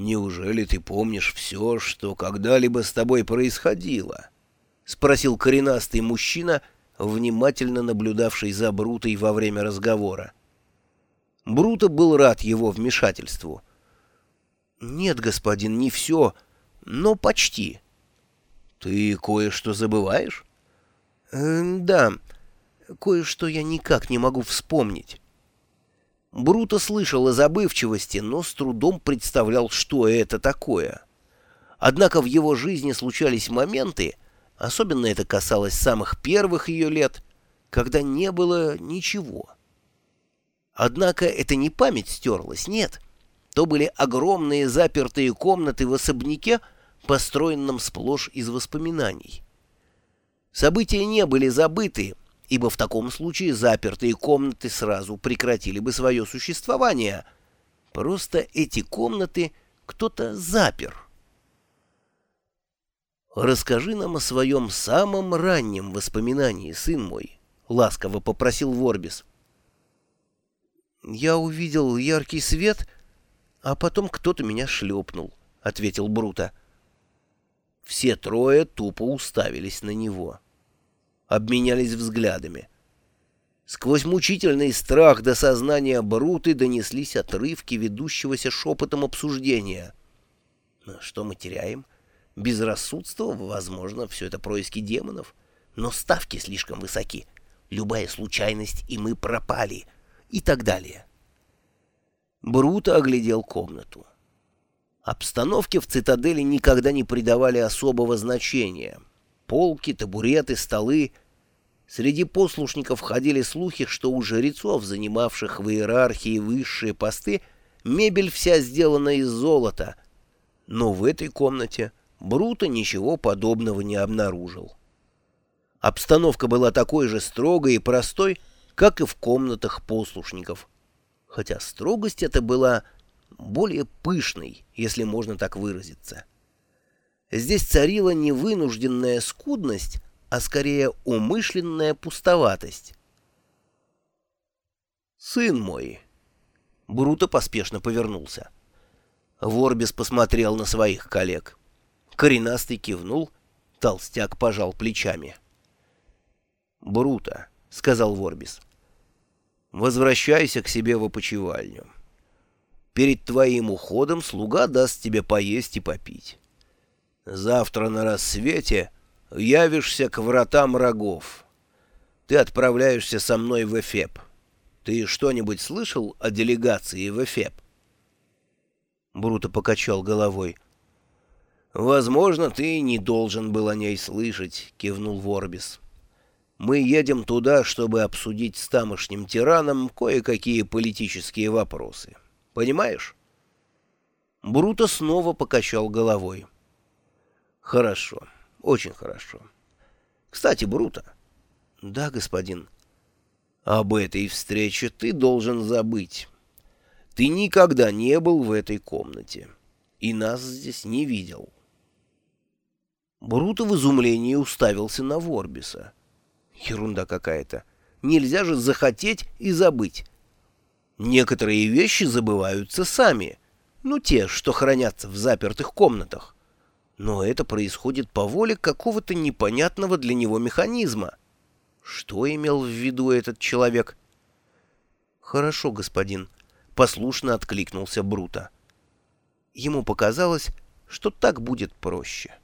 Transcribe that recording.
«Неужели ты помнишь все, что когда-либо с тобой происходило?» — спросил коренастый мужчина, внимательно наблюдавший за Брутой во время разговора. Бруто был рад его вмешательству. «Нет, господин, не все, но почти». «Ты кое-что забываешь?» э, «Да, кое-что я никак не могу вспомнить». Бруто слышал о забывчивости, но с трудом представлял, что это такое. Однако в его жизни случались моменты, особенно это касалось самых первых ее лет, когда не было ничего. Однако это не память стерлась, нет. То были огромные запертые комнаты в особняке, построенном сплошь из воспоминаний. События не были забыты, ибо в таком случае запертые комнаты сразу прекратили бы свое существование. Просто эти комнаты кто-то запер. «Расскажи нам о своем самом раннем воспоминании, сын мой», — ласково попросил Ворбис. «Я увидел яркий свет, а потом кто-то меня шлепнул», — ответил Брута. Все трое тупо уставились на него обменялись взглядами. Сквозь мучительный страх до сознания Бруты донеслись отрывки ведущегося шепотом обсуждения. Что мы теряем? Безрассудство? Возможно, все это происки демонов. Но ставки слишком высоки. Любая случайность, и мы пропали. И так далее. Брута оглядел комнату. Обстановке в цитадели никогда не придавали особого значения — полки, табуреты, столы. Среди послушников ходили слухи, что у жрецов, занимавших в иерархии высшие посты, мебель вся сделана из золота. Но в этой комнате Бруто ничего подобного не обнаружил. Обстановка была такой же строгой и простой, как и в комнатах послушников. Хотя строгость эта была более пышной, если можно так выразиться. Здесь царила не вынужденная скудность, а скорее умышленная пустоватость. «Сын мой!» Бруто поспешно повернулся. Ворбис посмотрел на своих коллег. Коренастый кивнул, толстяк пожал плечами. «Бруто», — сказал Ворбис, — «возвращайся к себе в опочивальню. Перед твоим уходом слуга даст тебе поесть и попить». Завтра на рассвете явишься к вратам рогов. Ты отправляешься со мной в Эфеп. Ты что-нибудь слышал о делегации в Эфеп?» Бруто покачал головой. «Возможно, ты не должен был о ней слышать», — кивнул Ворбис. «Мы едем туда, чтобы обсудить с тамошним тираном кое-какие политические вопросы. Понимаешь?» Бруто снова покачал головой. Хорошо, очень хорошо. Кстати, Брута. Да, господин. Об этой встрече ты должен забыть. Ты никогда не был в этой комнате и нас здесь не видел. Бруто в изумлении уставился на Ворбиса. Ерунда какая-то. Нельзя же захотеть и забыть. Некоторые вещи забываются сами, ну те, что хранятся в запертых комнатах но это происходит по воле какого-то непонятного для него механизма. Что имел в виду этот человек? «Хорошо, господин», — послушно откликнулся Брута. Ему показалось, что так будет проще.